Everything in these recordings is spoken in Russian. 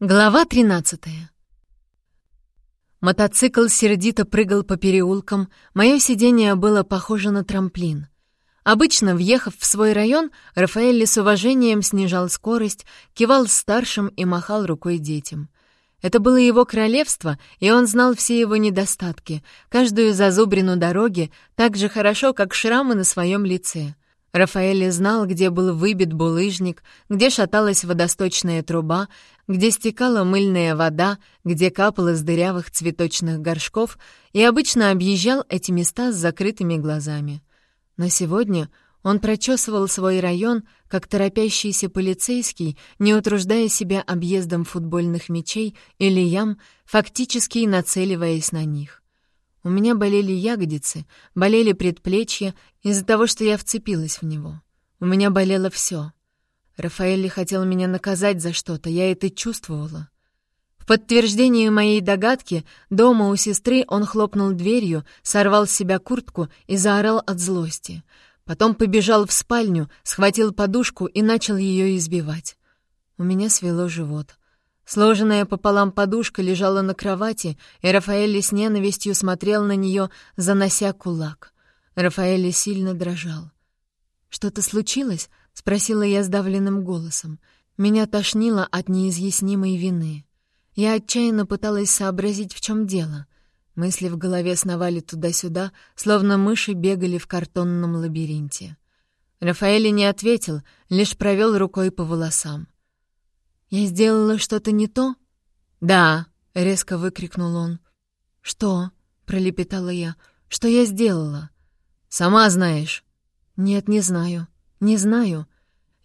Глава 13 Мотоцикл сердито прыгал по переулкам, мое сиденье было похоже на трамплин. Обычно, въехав в свой район, Рафаэль с уважением снижал скорость, кивал старшим и махал рукой детям. Это было его королевство, и он знал все его недостатки, каждую зазубрину дороги так же хорошо, как шрамы на своем лице — Рафаэль знал, где был выбит булыжник, где шаталась водосточная труба, где стекала мыльная вода, где капала с дырявых цветочных горшков, и обычно объезжал эти места с закрытыми глазами. Но сегодня он прочесывал свой район, как торопящийся полицейский, не утруждая себя объездом футбольных мячей или ям, фактически нацеливаясь на них. У меня болели ягодицы, болели предплечья из-за того, что я вцепилась в него. У меня болело все. Рафаэль хотел меня наказать за что-то, я это чувствовала. В подтверждение моей догадки, дома у сестры он хлопнул дверью, сорвал с себя куртку и заорал от злости. Потом побежал в спальню, схватил подушку и начал ее избивать. У меня свело живот. Сложенная пополам подушка лежала на кровати, и Рафаэль с ненавистью смотрел на нее, занося кулак. Рафаэль сильно дрожал. «Что-то случилось?» — спросила я сдавленным голосом. Меня тошнило от неизъяснимой вины. Я отчаянно пыталась сообразить, в чем дело. Мысли в голове сновали туда-сюда, словно мыши бегали в картонном лабиринте. Рафаэль не ответил, лишь провел рукой по волосам. «Я сделала что-то не то?» «Да», — резко выкрикнул он. «Что?» — пролепетала я. «Что я сделала?» «Сама знаешь». «Нет, не знаю. Не знаю».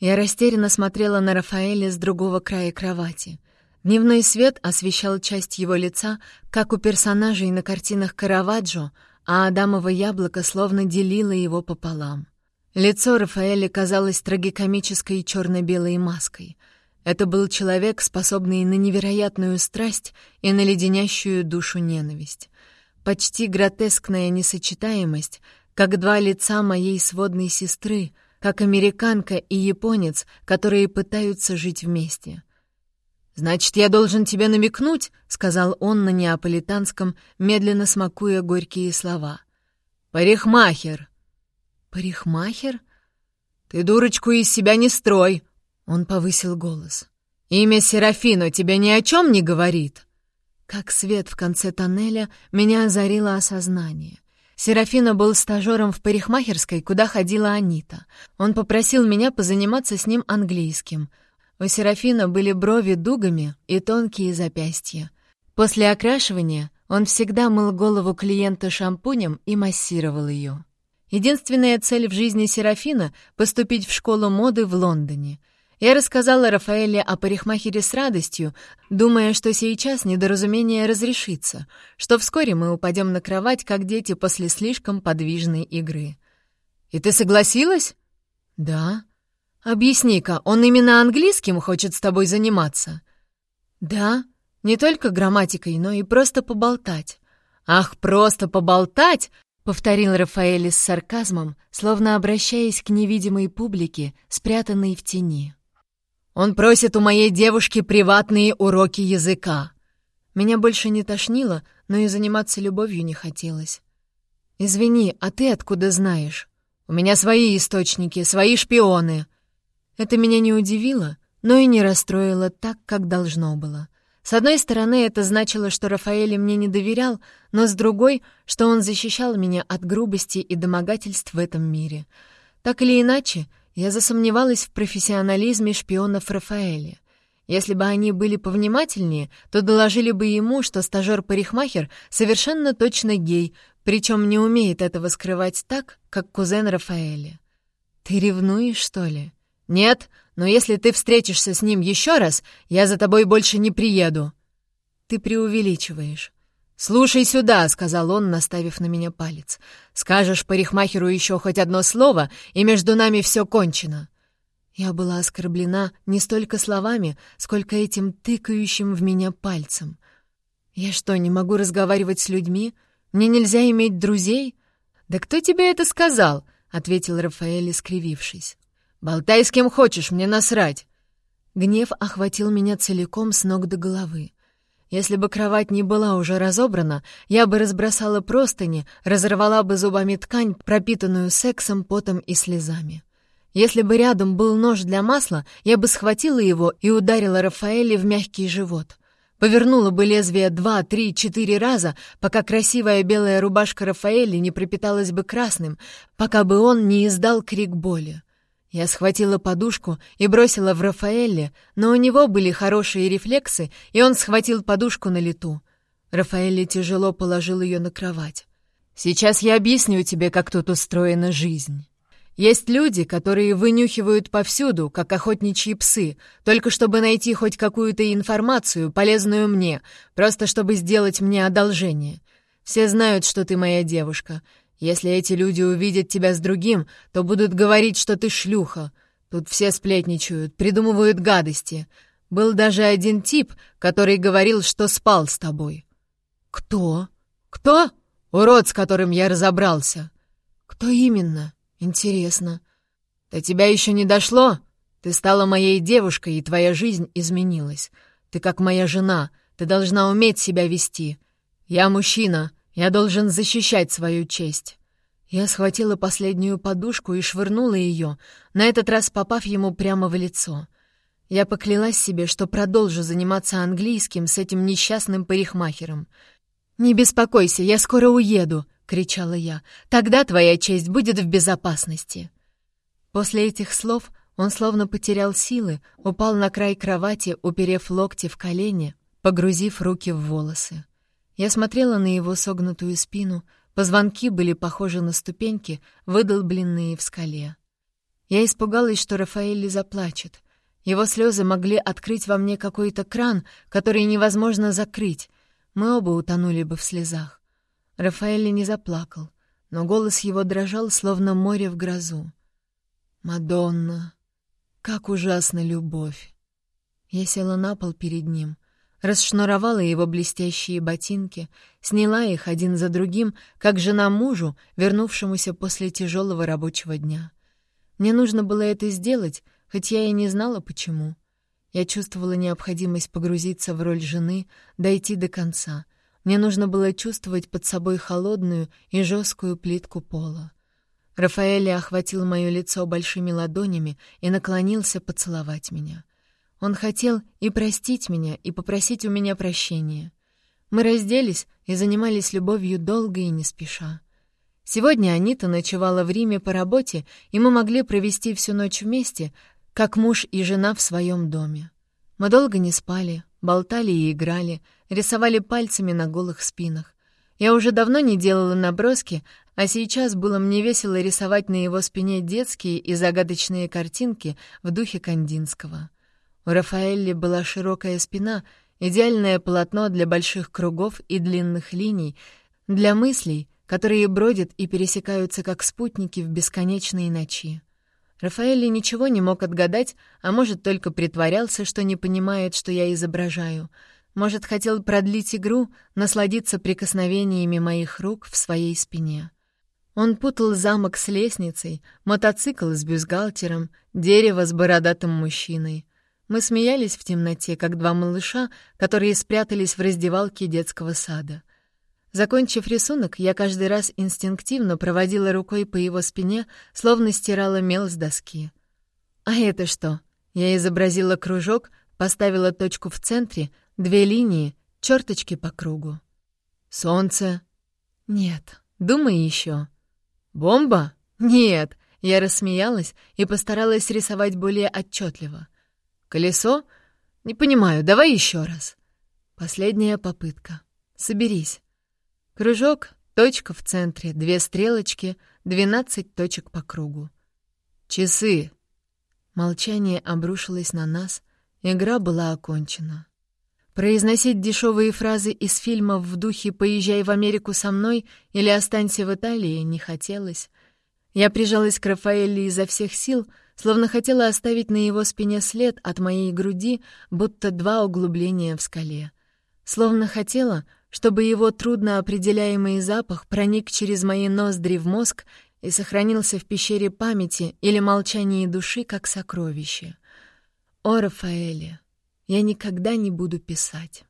Я растерянно смотрела на Рафаэля с другого края кровати. Дневной свет освещал часть его лица, как у персонажей на картинах Караваджо, а Адамово яблоко словно делило его пополам. Лицо Рафаэля казалось трагикомической черно-белой маской — это был человек, способный на невероятную страсть и на леденящую душу ненависть. Почти гротескная несочетаемость, как два лица моей сводной сестры, как американка и японец, которые пытаются жить вместе. «Значит, я должен тебе намекнуть», — сказал он на неаполитанском, медленно смакуя горькие слова. «Парикмахер». «Парикмахер?» «Ты дурочку из себя не строй», он повысил голос. «Имя Серафино тебе ни о чем не говорит?» Как свет в конце тоннеля, меня озарило осознание. Серафино был стажером в парикмахерской, куда ходила Анита. Он попросил меня позаниматься с ним английским. У Серафино были брови дугами и тонкие запястья. После окрашивания он всегда мыл голову клиента шампунем и массировал ее. Единственная цель в жизни Серафина — поступить в школу моды в Лондоне — я рассказала Рафаэле о парикмахере с радостью, думая, что сейчас недоразумение разрешится, что вскоре мы упадем на кровать, как дети после слишком подвижной игры. «И ты согласилась?» «Да». «Объясни-ка, он именно английским хочет с тобой заниматься?» «Да, не только грамматикой, но и просто поболтать». «Ах, просто поболтать!» — повторил Рафаэль с сарказмом, словно обращаясь к невидимой публике, спрятанной в тени. Он просит у моей девушки приватные уроки языка. Меня больше не тошнило, но и заниматься любовью не хотелось. Извини, а ты откуда знаешь? У меня свои источники, свои шпионы. Это меня не удивило, но и не расстроило так, как должно было. С одной стороны, это значило, что Рафаэль мне не доверял, но с другой, что он защищал меня от грубости и домогательств в этом мире. Так или иначе, я засомневалась в профессионализме шпионов Рафаэля. Если бы они были повнимательнее, то доложили бы ему, что стажер-парикмахер совершенно точно гей, причем не умеет этого скрывать так, как кузен Рафаэля. «Ты ревнуешь, что ли?» «Нет, но если ты встретишься с ним еще раз, я за тобой больше не приеду». «Ты преувеличиваешь. «Слушай сюда», — сказал он, наставив на меня палец. «Скажешь парикмахеру еще хоть одно слово, и между нами все кончено». Я была оскорблена не столько словами, сколько этим тыкающим в меня пальцем. «Я что, не могу разговаривать с людьми? Мне нельзя иметь друзей?» «Да кто тебе это сказал?» — ответил Рафаэль, искривившись. «Болтай с кем хочешь, мне насрать». Гнев охватил меня целиком с ног до головы. Если бы кровать не была уже разобрана, я бы разбросала простыни, разорвала бы зубами ткань, пропитанную сексом, потом и слезами. Если бы рядом был нож для масла, я бы схватила его и ударила Рафаэле в мягкий живот. Повернула бы лезвие два, три, четыре раза, пока красивая белая рубашка Рафаэли не пропиталась бы красным, пока бы он не издал крик боли. Я схватила подушку и бросила в Рафаэле, но у него были хорошие рефлексы, и он схватил подушку на лету. Рафаэлли тяжело положил ее на кровать. «Сейчас я объясню тебе, как тут устроена жизнь». Есть люди, которые вынюхивают повсюду, как охотничьи псы, только чтобы найти хоть какую-то информацию, полезную мне, просто чтобы сделать мне одолжение. Все знают, что ты моя девушка. Если эти люди увидят тебя с другим, то будут говорить, что ты шлюха. Тут все сплетничают, придумывают гадости. Был даже один тип, который говорил, что спал с тобой. Кто? Кто? Урод, с которым я разобрался. Кто именно? «Интересно. До тебя еще не дошло? Ты стала моей девушкой, и твоя жизнь изменилась. Ты как моя жена, ты должна уметь себя вести. Я мужчина, я должен защищать свою честь». Я схватила последнюю подушку и швырнула ее, на этот раз попав ему прямо в лицо. Я поклялась себе, что продолжу заниматься английским с этим несчастным парикмахером. «Не беспокойся, я скоро уеду», — кричала я. «Тогда твоя честь будет в безопасности». После этих слов он словно потерял силы, упал на край кровати, уперев локти в колени, погрузив руки в волосы. Я смотрела на его согнутую спину, позвонки были похожи на ступеньки, выдолбленные в скале. Я испугалась, что Рафаэль заплачет. Его слезы могли открыть во мне какой-то кран, который невозможно закрыть. Мы оба утонули бы в слезах. Рафаэль не заплакал, но голос его дрожал, словно море в грозу. «Мадонна! Как ужасна любовь!» Я села на пол перед ним, расшнуровала его блестящие ботинки, сняла их один за другим, как жена мужу, вернувшемуся после тяжелого рабочего дня. Мне нужно было это сделать, хоть я и не знала, почему. Я чувствовала необходимость погрузиться в роль жены, дойти до конца — мне нужно было чувствовать под собой холодную и жесткую плитку пола. Рафаэль охватил мое лицо большими ладонями и наклонился поцеловать меня. Он хотел и простить меня, и попросить у меня прощения. Мы разделись и занимались любовью долго и не спеша. Сегодня Анита ночевала в Риме по работе, и мы могли провести всю ночь вместе, как муж и жена в своем доме. Мы долго не спали, болтали и играли, рисовали пальцами на голых спинах. Я уже давно не делала наброски, а сейчас было мне весело рисовать на его спине детские и загадочные картинки в духе Кандинского. У Рафаэлли была широкая спина, идеальное полотно для больших кругов и длинных линий, для мыслей, которые бродят и пересекаются как спутники в бесконечные ночи. Рафаэлли ничего не мог отгадать, а может, только притворялся, что не понимает, что я изображаю — может, хотел продлить игру, насладиться прикосновениями моих рук в своей спине. Он путал замок с лестницей, мотоцикл с бюстгальтером, дерево с бородатым мужчиной. Мы смеялись в темноте, как два малыша, которые спрятались в раздевалке детского сада. Закончив рисунок, я каждый раз инстинктивно проводила рукой по его спине, словно стирала мел с доски. «А это что?» Я изобразила кружок, поставила точку в центре — Две линии, черточки по кругу. Солнце. Нет. Думай еще. Бомба? Нет. Я рассмеялась и постаралась рисовать более отчетливо. Колесо? Не понимаю, давай еще раз. Последняя попытка. Соберись. Кружок, точка в центре, две стрелочки, двенадцать точек по кругу. Часы. Молчание обрушилось на нас, игра была окончена. Произносить дешевые фразы из фильмов в духе «Поезжай в Америку со мной» или «Останься в Италии» не хотелось. Я прижалась к Рафаэле изо всех сил, словно хотела оставить на его спине след от моей груди, будто два углубления в скале. Словно хотела, чтобы его трудноопределяемый запах проник через мои ноздри в мозг и сохранился в пещере памяти или молчании души как сокровище. О, Рафаэле, я никогда не буду писать.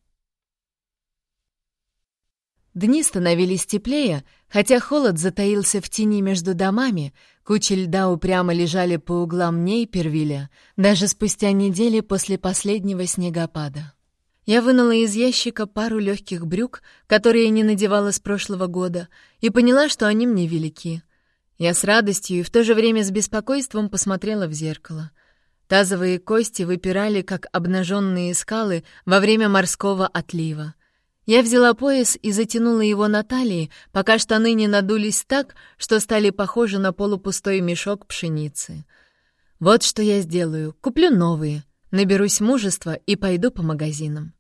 Дни становились теплее, хотя холод затаился в тени между домами, кучи льда упрямо лежали по углам Нейпервилля, даже спустя недели после последнего снегопада. Я вынула из ящика пару легких брюк, которые не надевала с прошлого года, и поняла, что они мне велики. Я с радостью и в то же время с беспокойством посмотрела в зеркало. Тазовые кости выпирали, как обнаженные скалы во время морского отлива. Я взяла пояс и затянула его на талии, пока штаны не надулись так, что стали похожи на полупустой мешок пшеницы. Вот что я сделаю. Куплю новые — Наберусь мужества и пойду по магазинам.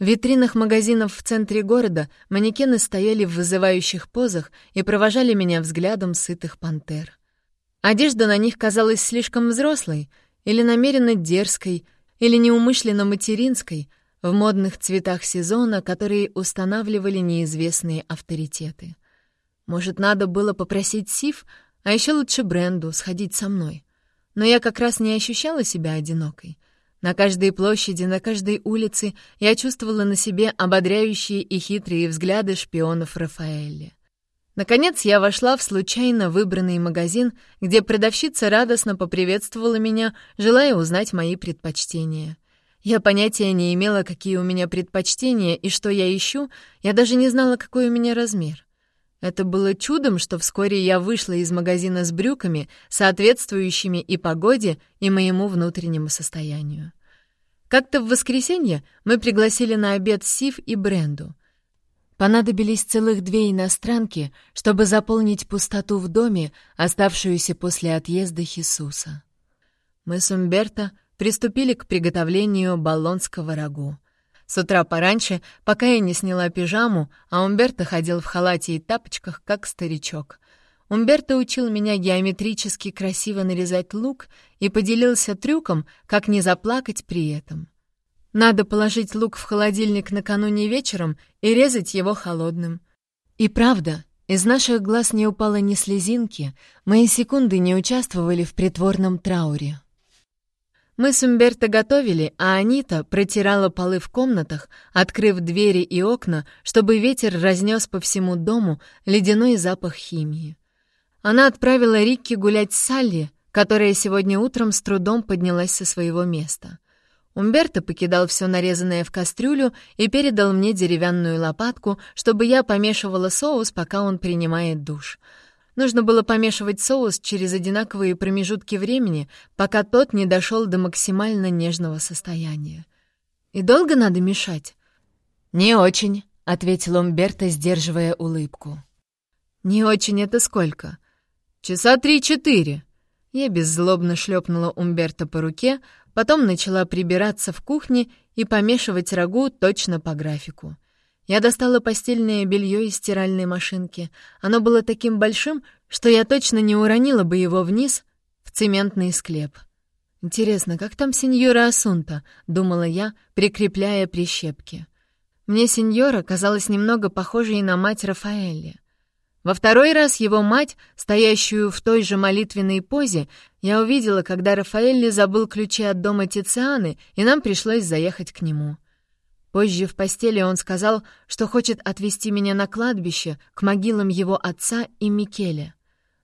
В витринах магазинов в центре города манекены стояли в вызывающих позах и провожали меня взглядом сытых пантер. Одежда на них казалась слишком взрослой, или намеренно дерзкой, или неумышленно материнской, в модных цветах сезона, которые устанавливали неизвестные авторитеты. Может, надо было попросить Сив, а еще лучше Бренду, сходить со мной. Но я как раз не ощущала себя одинокой — на каждой площади, на каждой улице я чувствовала на себе ободряющие и хитрые взгляды шпионов Рафаэля. Наконец я вошла в случайно выбранный магазин, где продавщица радостно поприветствовала меня, желая узнать мои предпочтения. Я понятия не имела, какие у меня предпочтения и что я ищу, я даже не знала, какой у меня размер. Это было чудом, что вскоре я вышла из магазина с брюками, соответствующими и погоде, и моему внутреннему состоянию. Как-то в воскресенье мы пригласили на обед Сив и Бренду. Понадобились целых две иностранки, чтобы заполнить пустоту в доме, оставшуюся после отъезда Хисуса. Мы с Умберто приступили к приготовлению баллонского рагу. С утра пораньше, пока я не сняла пижаму, а Умберто ходил в халате и тапочках, как старичок. Умберто учил меня геометрически красиво нарезать лук и поделился трюком, как не заплакать при этом. Надо положить лук в холодильник накануне вечером и резать его холодным. И правда, из наших глаз не упало ни слезинки, мои секунды не участвовали в притворном трауре. Мы с Умберто готовили, а Анита протирала полы в комнатах, открыв двери и окна, чтобы ветер разнес по всему дому ледяной запах химии. Она отправила Рикки гулять с Салли, которая сегодня утром с трудом поднялась со своего места. Умберто покидал все нарезанное в кастрюлю и передал мне деревянную лопатку, чтобы я помешивала соус, пока он принимает душ — Нужно было помешивать соус через одинаковые промежутки времени, пока тот не дошел до максимально нежного состояния. «И долго надо мешать?» «Не очень», — ответил Умберто, сдерживая улыбку. «Не очень это сколько?» «Часа три-четыре». Я беззлобно шлепнула Умберто по руке, потом начала прибираться в кухне и помешивать рагу точно по графику. Я достала постельное белье из стиральной машинки. Оно было таким большим, что я точно не уронила бы его вниз в цементный склеп. «Интересно, как там сеньора Асунта?» — думала я, прикрепляя прищепки. Мне сеньора казалась немного похожей на мать Рафаэля. Во второй раз его мать, стоящую в той же молитвенной позе, я увидела, когда Рафаэль забыл ключи от дома Тицианы, и нам пришлось заехать к нему. Позже в постели он сказал, что хочет отвезти меня на кладбище, к могилам его отца и Микеля.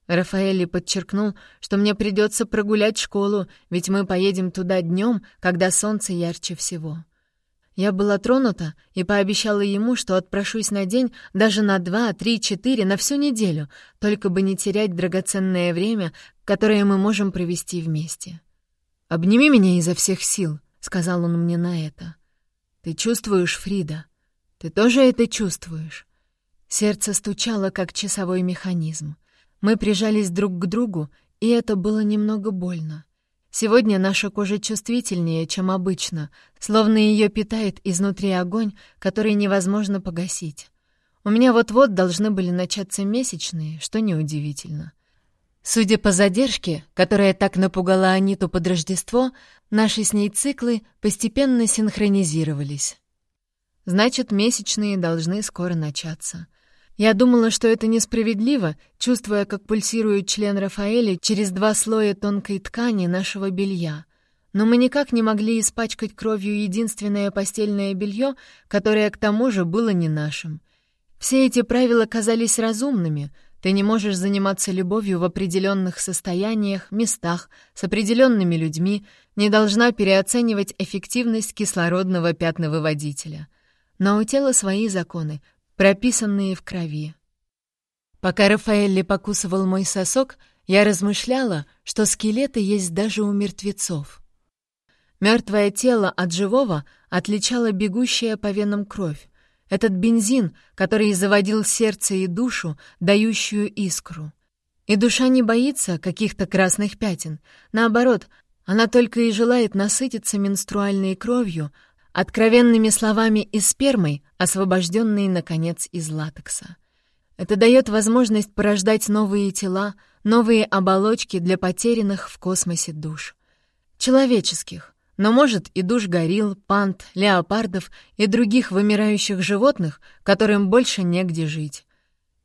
Рафаэлли подчеркнул, что мне придется прогулять школу, ведь мы поедем туда днем, когда солнце ярче всего. Я была тронута и пообещала ему, что отпрошусь на день даже на два, три, четыре, на всю неделю, только бы не терять драгоценное время, которое мы можем провести вместе. «Обними меня изо всех сил», — сказал он мне на это. Ты чувствуешь, Фрида? Ты тоже это чувствуешь?» Сердце стучало, как часовой механизм. Мы прижались друг к другу, и это было немного больно. Сегодня наша кожа чувствительнее, чем обычно, словно ее питает изнутри огонь, который невозможно погасить. У меня вот-вот должны были начаться месячные, что неудивительно. Судя по задержке, которая так напугала Аниту под Рождество, наши с ней циклы постепенно синхронизировались. Значит, месячные должны скоро начаться. Я думала, что это несправедливо, чувствуя, как пульсирует член Рафаэля через два слоя тонкой ткани нашего белья. но мы никак не могли испачкать кровью единственное постельное белье, которое к тому же было не нашим. Все эти правила казались разумными. Ты не можешь заниматься любовью в определенных состояниях, местах, с определенными людьми, не должна переоценивать эффективность кислородного пятновыводителя. Но у тела свои законы, прописанные в крови. Пока Рафаэлли покусывал мой сосок, я размышляла, что скелеты есть даже у мертвецов. Мертвое тело от живого отличало бегущая по венам кровь. Этот бензин, который заводил сердце и душу, дающую искру. И душа не боится каких-то красных пятен. Наоборот, она только и желает насытиться менструальной кровью, откровенными словами и спермой, освобожденной, наконец, из латекса. Это дает возможность порождать новые тела, новые оболочки для потерянных в космосе душ. Человеческих, но, может, и душ горилл, панд, леопардов и других вымирающих животных, которым больше негде жить.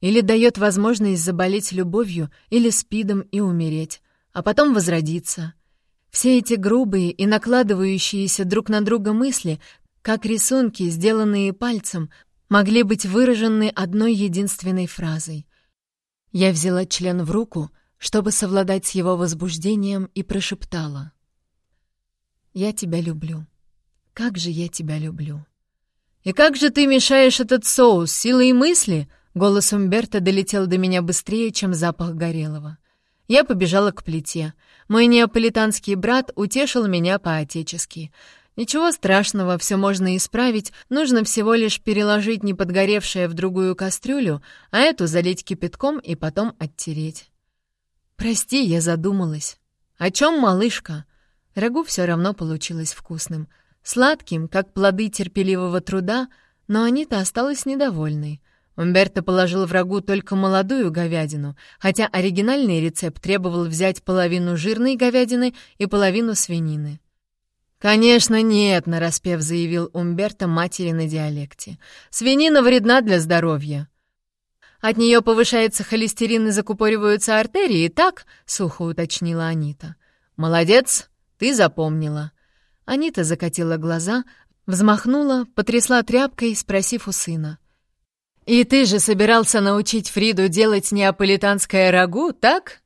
Или дает возможность заболеть любовью или спидом и умереть, а потом возродиться. Все эти грубые и накладывающиеся друг на друга мысли, как рисунки, сделанные пальцем, могли быть выражены одной единственной фразой. Я взяла член в руку, чтобы совладать с его возбуждением, и прошептала — я тебя люблю. Как же я тебя люблю. И как же ты мешаешь этот соус силой мысли? Голос Умберта долетел до меня быстрее, чем запах горелого. Я побежала к плите. Мой неаполитанский брат утешил меня по-отечески. Ничего страшного, все можно исправить, нужно всего лишь переложить неподгоревшее в другую кастрюлю, а эту залить кипятком и потом оттереть. «Прости, я задумалась». «О чем, малышка?» Рагу все равно получилось вкусным. Сладким, как плоды терпеливого труда, но Анита осталась недовольной. Умберто положил в рагу только молодую говядину, хотя оригинальный рецепт требовал взять половину жирной говядины и половину свинины. «Конечно нет», — нараспев заявил Умберто матери на диалекте. «Свинина вредна для здоровья». «От нее повышается холестерин и закупориваются артерии, так?» — сухо уточнила Анита. «Молодец, ты запомнила». Анита закатила глаза, взмахнула, потрясла тряпкой, спросив у сына. «И ты же собирался научить Фриду делать неаполитанское рагу, так?»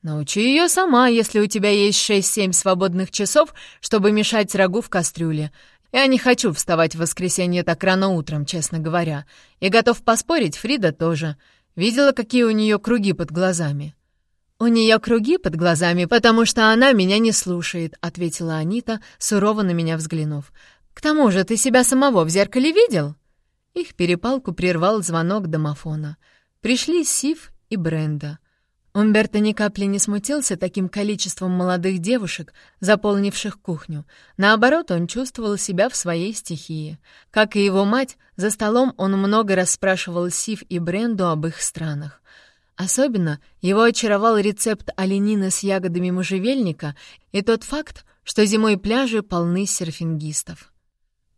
«Научи ее сама, если у тебя есть шесть-семь свободных часов, чтобы мешать рагу в кастрюле. Я не хочу вставать в воскресенье так рано утром, честно говоря. И готов поспорить, Фрида тоже. Видела, какие у нее круги под глазами?» «У нее круги под глазами, потому что она меня не слушает», — ответила Анита, сурово на меня взглянув. «К тому же ты себя самого в зеркале видел?» Их перепалку прервал звонок домофона. Пришли Сив и Бренда. Умберто ни капли не смутился таким количеством молодых девушек, заполнивших кухню. Наоборот, он чувствовал себя в своей стихии. Как и его мать, за столом он много расспрашивал Сив и Бренду об их странах. Особенно его очаровал рецепт оленины с ягодами можжевельника и тот факт, что зимой пляжи полны серфингистов.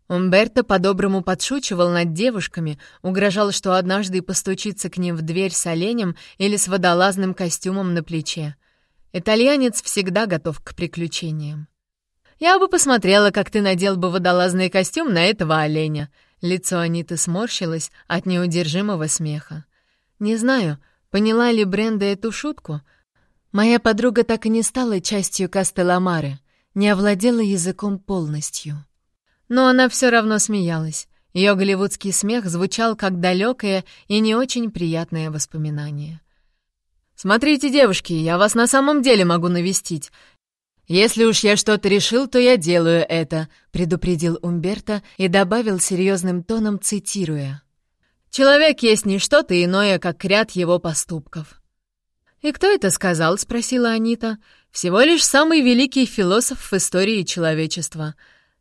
Умберто по-доброму подшучивал над девушками, угрожал, что однажды постучится к ним в дверь с оленем или с водолазным костюмом на плече. Итальянец всегда готов к приключениям. «Я бы посмотрела, как ты надел бы водолазный костюм на этого оленя». Лицо Аниты сморщилось от неудержимого смеха. «Не знаю, Поняла ли Бренда эту шутку? Моя подруга так и не стала частью Кастеламары, не овладела языком полностью. Но она все равно смеялась. Ее голливудский смех звучал как далекое и не очень приятное воспоминание. «Смотрите, девушки, я вас на самом деле могу навестить. «Если уж я что-то решил, то я делаю это», — предупредил Умберто и добавил серьезным тоном, цитируя. Человек есть не что-то иное, как ряд его поступков. «И кто это сказал?» — спросила Анита. «Всего лишь самый великий философ в истории человечества.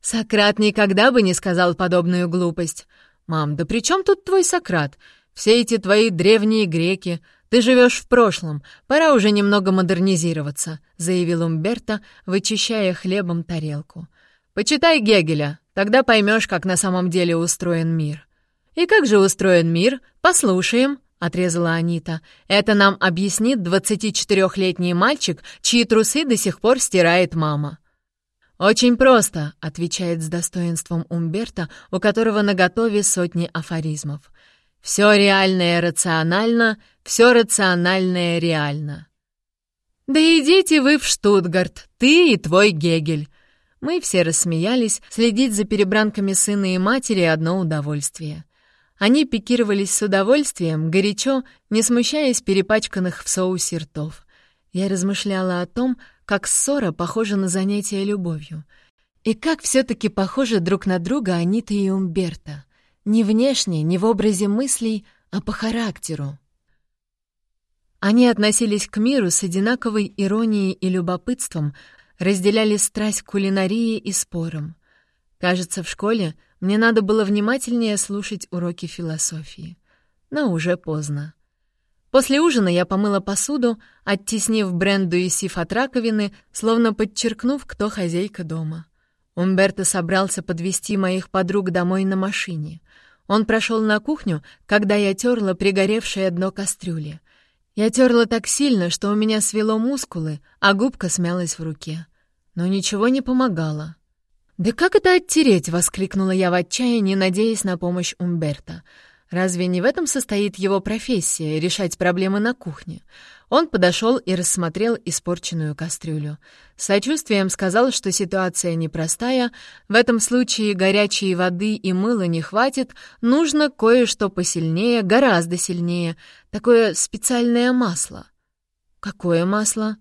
Сократ никогда бы не сказал подобную глупость. Мам, да при чем тут твой Сократ? Все эти твои древние греки. Ты живешь в прошлом. Пора уже немного модернизироваться», — заявил Умберто, вычищая хлебом тарелку. «Почитай Гегеля, тогда поймешь, как на самом деле устроен мир». «И как же устроен мир? Послушаем», — отрезала Анита. «Это нам объяснит 24-летний мальчик, чьи трусы до сих пор стирает мама». «Очень просто», — отвечает с достоинством Умберто, у которого наготове сотни афоризмов. «Все реальное рационально, все рациональное реально». «Да идите вы в Штутгарт, ты и твой Гегель!» Мы все рассмеялись, следить за перебранками сына и матери — одно удовольствие. Они пикировались с удовольствием, горячо, не смущаясь перепачканных в соусе ртов. Я размышляла о том, как ссора похожа на занятие любовью. И как все таки похожи друг на друга Анита и Умберто. Не внешне, не в образе мыслей, а по характеру. Они относились к миру с одинаковой иронией и любопытством, разделяли страсть к кулинарии и спорам. Кажется, в школе мне надо было внимательнее слушать уроки философии. Но уже поздно. После ужина я помыла посуду, оттеснив Бренду и Сиф от раковины, словно подчеркнув, кто хозяйка дома. Умберто собрался подвести моих подруг домой на машине. Он прошел на кухню, когда я терла пригоревшее дно кастрюли. Я терла так сильно, что у меня свело мускулы, а губка смялась в руке. Но ничего не помогало. «Да как это оттереть?» — воскликнула я в отчаянии, надеясь на помощь Умберта. «Разве не в этом состоит его профессия — решать проблемы на кухне?» Он подошел и рассмотрел испорченную кастрюлю. С сочувствием сказал, что ситуация непростая, в этом случае горячей воды и мыла не хватит, нужно кое-что посильнее, гораздо сильнее, такое специальное масло. «Какое масло?»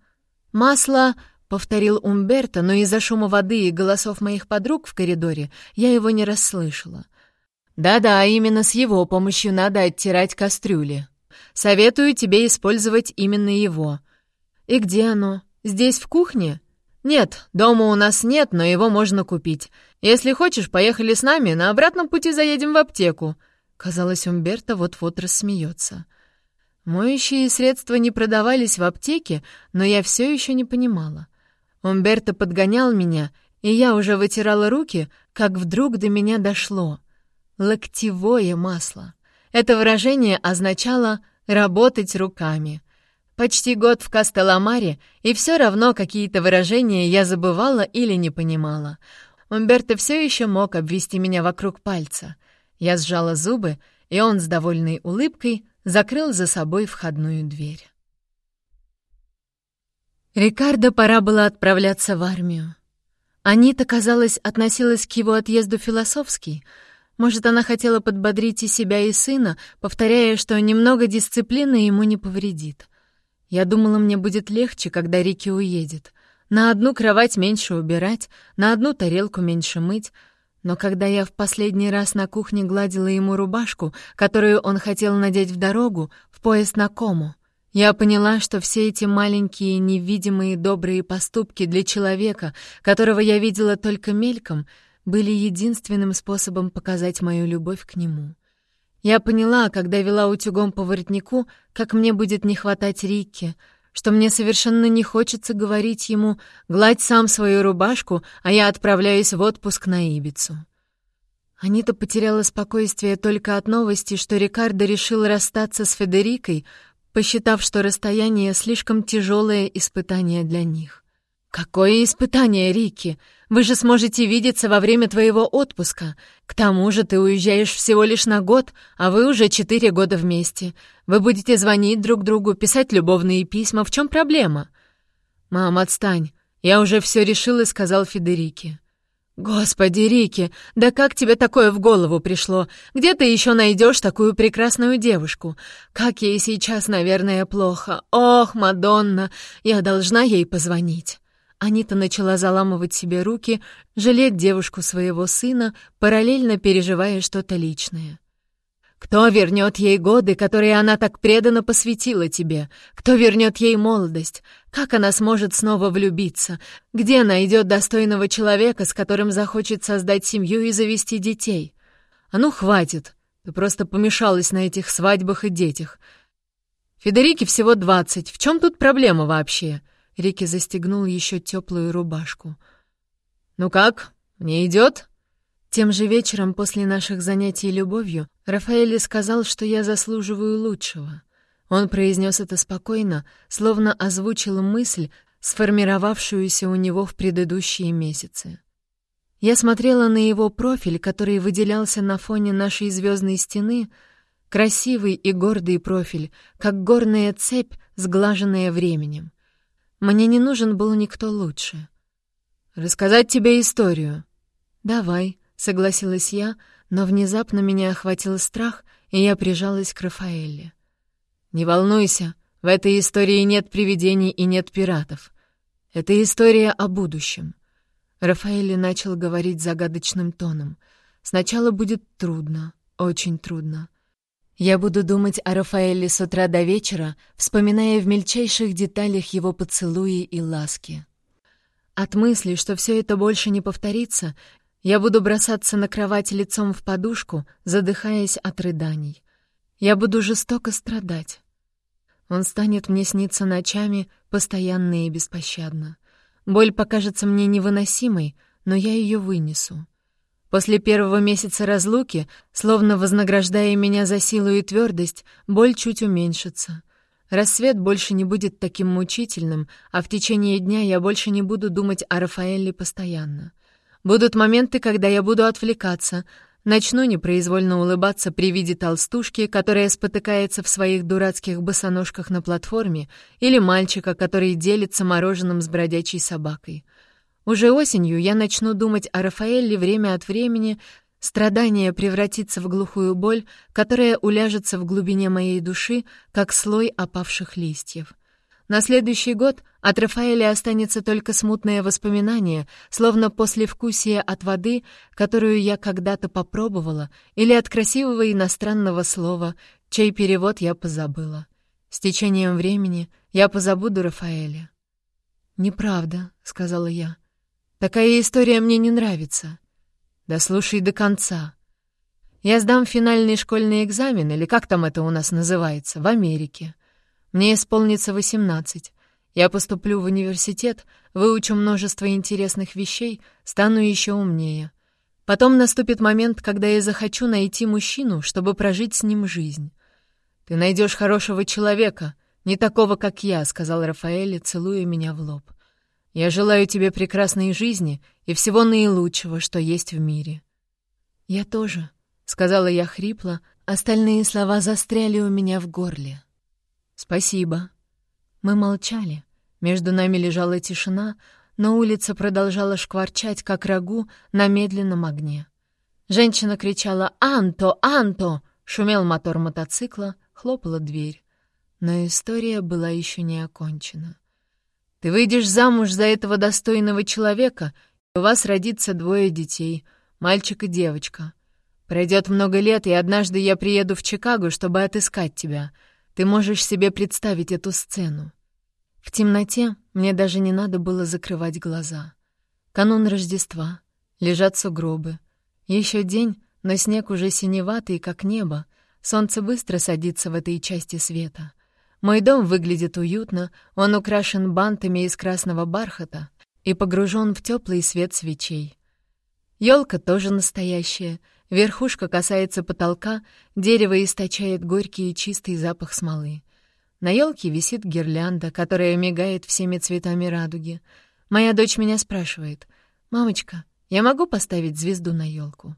«Масло...» — повторил Умберто, но из-за шума воды и голосов моих подруг в коридоре я его не расслышала. «Да-да, именно с его помощью надо оттирать кастрюли. Советую тебе использовать именно его». «И где оно? Здесь, в кухне?» «Нет, дома у нас нет, но его можно купить. Если хочешь, поехали с нами, на обратном пути заедем в аптеку». Казалось, Умберто вот-вот рассмеется. Моющие средства не продавались в аптеке, но я все еще не понимала. Умберто подгонял меня, и я уже вытирала руки, как вдруг до меня дошло. Локтевое масло. Это выражение означало «работать руками». Почти год в Кастеламаре, и все равно какие-то выражения я забывала или не понимала. Умберто все еще мог обвести меня вокруг пальца. Я сжала зубы, и он с довольной улыбкой закрыл за собой входную дверь. Рикардо пора было отправляться в армию. Анита, казалось, относилась к его отъезду философски. Может, она хотела подбодрить и себя, и сына, повторяя, что немного дисциплины ему не повредит. Я думала, мне будет легче, когда Рики уедет. На одну кровать меньше убирать, на одну тарелку меньше мыть. Но когда я в последний раз на кухне гладила ему рубашку, которую он хотел надеть в дорогу, в поезд на кому — я поняла, что все эти маленькие невидимые добрые поступки для человека, которого я видела только мельком, были единственным способом показать мою любовь к нему. Я поняла, когда вела утюгом по воротнику, как мне будет не хватать Рикки, что мне совершенно не хочется говорить ему «гладь сам свою рубашку, а я отправляюсь в отпуск на Ибицу». Анита потеряла спокойствие только от новости, что Рикардо решил расстаться с Федерикой, посчитав, что расстояние слишком тяжелое испытание для них. «Какое испытание, Рики? Вы же сможете видеться во время твоего отпуска. К тому же ты уезжаешь всего лишь на год, а вы уже четыре года вместе. Вы будете звонить друг другу, писать любовные письма. В чем проблема?» «Мам, отстань. Я уже все решил и сказал Федерике». «Господи, Рики, да как тебе такое в голову пришло? Где ты еще найдешь такую прекрасную девушку? Как ей сейчас, наверное, плохо. Ох, Мадонна, я должна ей позвонить». Анита начала заламывать себе руки, жалеть девушку своего сына, параллельно переживая что-то личное. Кто вернет ей годы, которые она так преданно посвятила тебе? Кто вернет ей молодость? Как она сможет снова влюбиться? Где найдет достойного человека, с которым захочет создать семью и завести детей? А ну, хватит. Ты просто помешалась на этих свадьбах и детях. Федерике всего двадцать. В чем тут проблема вообще? Рики застегнул еще теплую рубашку. Ну как, мне идет? Тем же вечером после наших занятий любовью Рафаэль сказал, что я заслуживаю лучшего. Он произнес это спокойно, словно озвучил мысль, сформировавшуюся у него в предыдущие месяцы. Я смотрела на его профиль, который выделялся на фоне нашей звездной стены, красивый и гордый профиль, как горная цепь, сглаженная временем. Мне не нужен был никто лучше. «Рассказать тебе историю?» «Давай», — согласилась я, но внезапно меня охватил страх, и я прижалась к Рафаэле. «Не волнуйся, в этой истории нет привидений и нет пиратов. Это история о будущем». Рафаэль начал говорить загадочным тоном. «Сначала будет трудно, очень трудно. Я буду думать о Рафаэле с утра до вечера, вспоминая в мельчайших деталях его поцелуи и ласки. От мысли, что все это больше не повторится, я буду бросаться на кровать лицом в подушку, задыхаясь от рыданий. Я буду жестоко страдать. Он станет мне сниться ночами, постоянно и беспощадно. Боль покажется мне невыносимой, но я ее вынесу. После первого месяца разлуки, словно вознаграждая меня за силу и твердость, боль чуть уменьшится. Рассвет больше не будет таким мучительным, а в течение дня я больше не буду думать о Рафаэле постоянно. Будут моменты, когда я буду отвлекаться, начну непроизвольно улыбаться при виде толстушки, которая спотыкается в своих дурацких босоножках на платформе, или мальчика, который делится мороженым с бродячей собакой. Уже осенью я начну думать о Рафаэле время от времени, страдание превратится в глухую боль, которая уляжется в глубине моей души, как слой опавших листьев. На следующий год от Рафаэля останется только смутное воспоминание, словно послевкусие от воды, которую я когда-то попробовала, или от красивого иностранного слова, чей перевод я позабыла. С течением времени я позабуду Рафаэля. «Неправда», — сказала я. «Такая история мне не нравится». «Да слушай до конца», я сдам финальный школьный экзамен, или как там это у нас называется, в Америке. Мне исполнится восемнадцать. Я поступлю в университет, выучу множество интересных вещей, стану еще умнее. Потом наступит момент, когда я захочу найти мужчину, чтобы прожить с ним жизнь. «Ты найдешь хорошего человека, не такого, как я», — сказал Рафаэль, целуя меня в лоб. «Я желаю тебе прекрасной жизни и всего наилучшего, что есть в мире». «Я тоже», — сказала я хрипло, остальные слова застряли у меня в горле. «Спасибо». Мы молчали. Между нами лежала тишина, но улица продолжала шкварчать, как рагу на медленном огне. Женщина кричала «Анто! Анто!» Шумел мотор мотоцикла, хлопала дверь. Но история была еще не окончена. «Ты выйдешь замуж за этого достойного человека, и у вас родится двое детей, мальчик и девочка. Пройдет много лет, и однажды я приеду в Чикаго, чтобы отыскать тебя. Ты можешь себе представить эту сцену. В темноте мне даже не надо было закрывать глаза. Канун Рождества, лежат сугробы. Еще день, но снег уже синеватый, как небо. Солнце быстро садится в этой части света. Мой дом выглядит уютно, он украшен бантами из красного бархата и погружен в теплый свет свечей. Елка тоже настоящая — Верхушка касается потолка, дерево источает горький и чистый запах смолы. На елке висит гирлянда, которая мигает всеми цветами радуги. Моя дочь меня спрашивает, «Мамочка, я могу поставить звезду на елку?»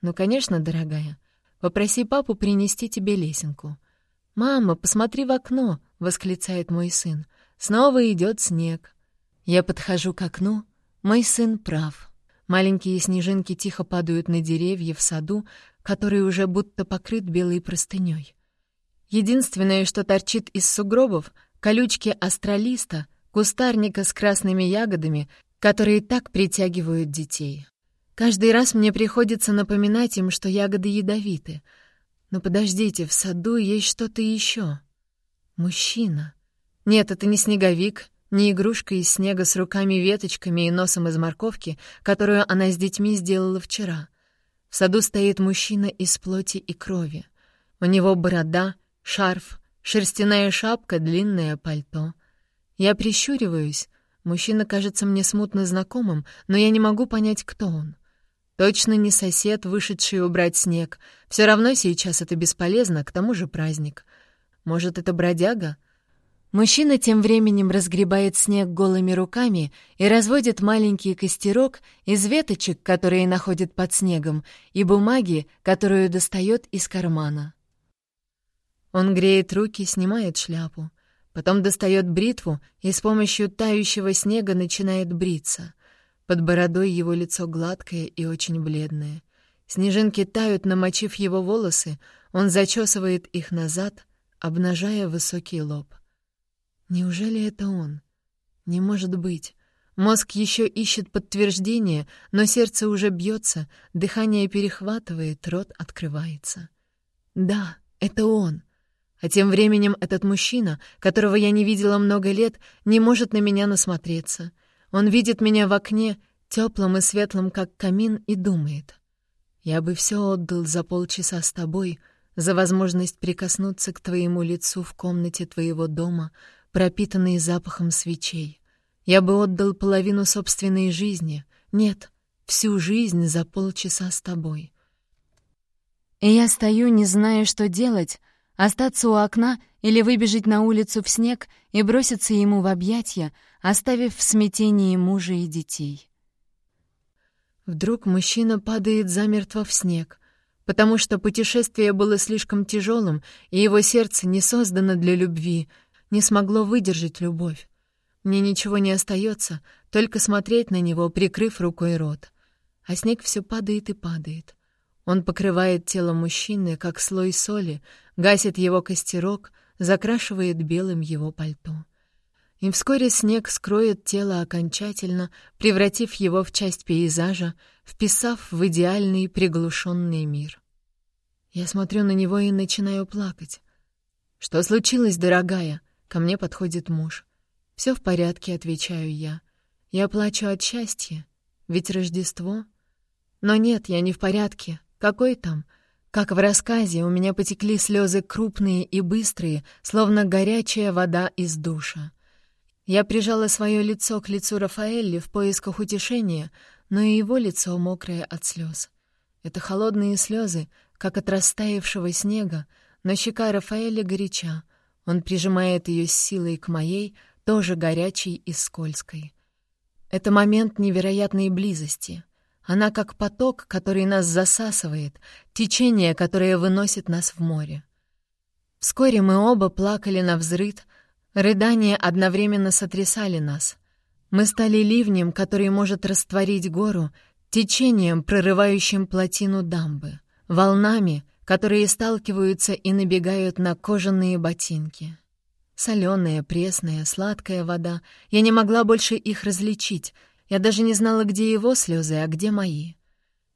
«Ну, конечно, дорогая. Попроси папу принести тебе лесенку». «Мама, посмотри в окно!» — восклицает мой сын. «Снова идет снег». Я подхожу к окну. Мой сын прав. Маленькие снежинки тихо падают на деревья в саду, который уже будто покрыт белой простыней. Единственное, что торчит из сугробов — колючки астролиста, кустарника с красными ягодами, которые так притягивают детей. Каждый раз мне приходится напоминать им, что ягоды ядовиты. Но подождите, в саду есть что-то еще. Мужчина. Нет, это не снеговик, не игрушка из снега с руками-веточками и носом из морковки, которую она с детьми сделала вчера. В саду стоит мужчина из плоти и крови. У него борода, шарф, шерстяная шапка, длинное пальто. Я прищуриваюсь. Мужчина кажется мне смутно знакомым, но я не могу понять, кто он. Точно не сосед, вышедший убрать снег. Все равно сейчас это бесполезно, к тому же праздник. Может, это бродяга? Мужчина тем временем разгребает снег голыми руками и разводит маленький костерок из веточек, которые находит под снегом, и бумаги, которую достает из кармана. Он греет руки, снимает шляпу. Потом достает бритву и с помощью тающего снега начинает бриться. Под бородой его лицо гладкое и очень бледное. Снежинки тают, намочив его волосы, он зачесывает их назад, обнажая высокий лоб. Неужели это он? Не может быть. Мозг еще ищет подтверждение, но сердце уже бьется, дыхание перехватывает, рот открывается. Да, это он. А тем временем этот мужчина, которого я не видела много лет, не может на меня насмотреться. Он видит меня в окне, теплым и светлым, как камин, и думает. «Я бы все отдал за полчаса с тобой, за возможность прикоснуться к твоему лицу в комнате твоего дома, пропитанный запахом свечей. Я бы отдал половину собственной жизни, нет, всю жизнь за полчаса с тобой. И я стою, не зная, что делать, остаться у окна или выбежать на улицу в снег и броситься ему в объятья, оставив в смятении мужа и детей. Вдруг мужчина падает замертво в снег, потому что путешествие было слишком тяжелым, и его сердце не создано для любви, не смогло выдержать любовь. Мне ничего не остается, только смотреть на него, прикрыв рукой рот. А снег все падает и падает. Он покрывает тело мужчины, как слой соли, гасит его костерок, закрашивает белым его пальто. И вскоре снег скроет тело окончательно, превратив его в часть пейзажа, вписав в идеальный приглушенный мир. Я смотрю на него и начинаю плакать. «Что случилось, дорогая?» Ко мне подходит муж. «Все в порядке», — отвечаю я. «Я плачу от счастья, ведь Рождество...» «Но нет, я не в порядке. Какой там?» Как в рассказе, у меня потекли слезы крупные и быстрые, словно горячая вода из душа. Я прижала свое лицо к лицу Рафаэлли в поисках утешения, но и его лицо мокрое от слез. Это холодные слезы, как от растаявшего снега, но щека Рафаэля горяча, он прижимает ее с силой к моей, тоже горячей и скользкой. Это момент невероятной близости. Она как поток, который нас засасывает, течение, которое выносит нас в море. Вскоре мы оба плакали на взрыд, рыдания одновременно сотрясали нас. Мы стали ливнем, который может растворить гору, течением, прорывающим плотину дамбы, волнами, которые сталкиваются и набегают на кожаные ботинки. Соленая, пресная, сладкая вода. Я не могла больше их различить. Я даже не знала, где его слезы, а где мои.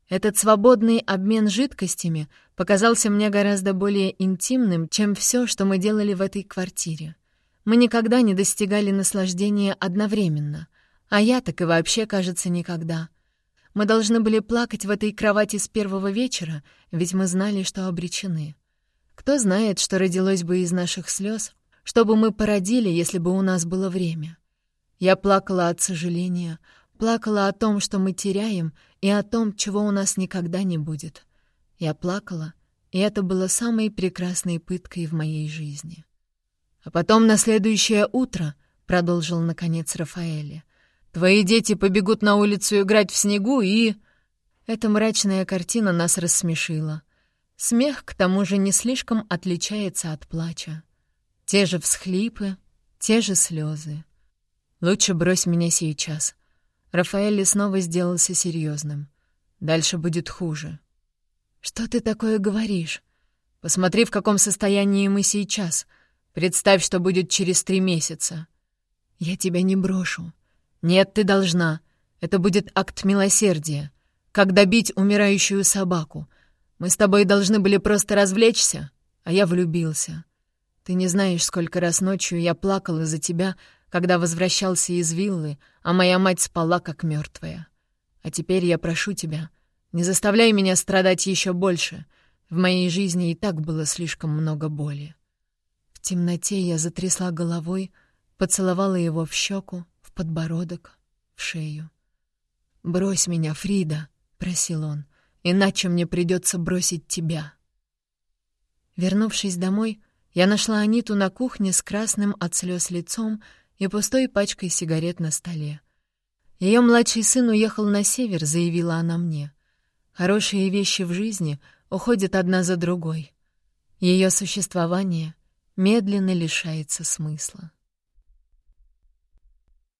Этот свободный обмен жидкостями показался мне гораздо более интимным, чем все, что мы делали в этой квартире. Мы никогда не достигали наслаждения одновременно, а я так и вообще, кажется, никогда. Мы должны были плакать в этой кровати с первого вечера, ведь мы знали, что обречены. Кто знает, что родилось бы из наших слез, что бы мы породили, если бы у нас было время. Я плакала от сожаления, плакала о том, что мы теряем, и о том, чего у нас никогда не будет. Я плакала, и это было самой прекрасной пыткой в моей жизни. А потом на следующее утро, — продолжил наконец Рафаэле, Твои дети побегут на улицу играть в снегу и...» Эта мрачная картина нас рассмешила. Смех, к тому же, не слишком отличается от плача. Те же всхлипы, те же слезы. «Лучше брось меня сейчас». Рафаэль снова сделался серьезным. «Дальше будет хуже». «Что ты такое говоришь?» «Посмотри, в каком состоянии мы сейчас. Представь, что будет через три месяца». «Я тебя не брошу. «Нет, ты должна. Это будет акт милосердия. Как добить умирающую собаку. Мы с тобой должны были просто развлечься, а я влюбился. Ты не знаешь, сколько раз ночью я плакал из-за тебя, когда возвращался из виллы, а моя мать спала как мертвая. А теперь я прошу тебя, не заставляй меня страдать еще больше. В моей жизни и так было слишком много боли». В темноте я затрясла головой, поцеловала его в щеку, подбородок, в шею. «Брось меня, Фрида», — просил он, — «иначе мне придется бросить тебя». Вернувшись домой, Я нашла Аниту на кухне с красным от слез лицом и пустой пачкой сигарет на столе. Ее младший сын уехал на север, заявила она мне. Хорошие вещи в жизни уходят одна за другой. Ее существование медленно лишается смысла.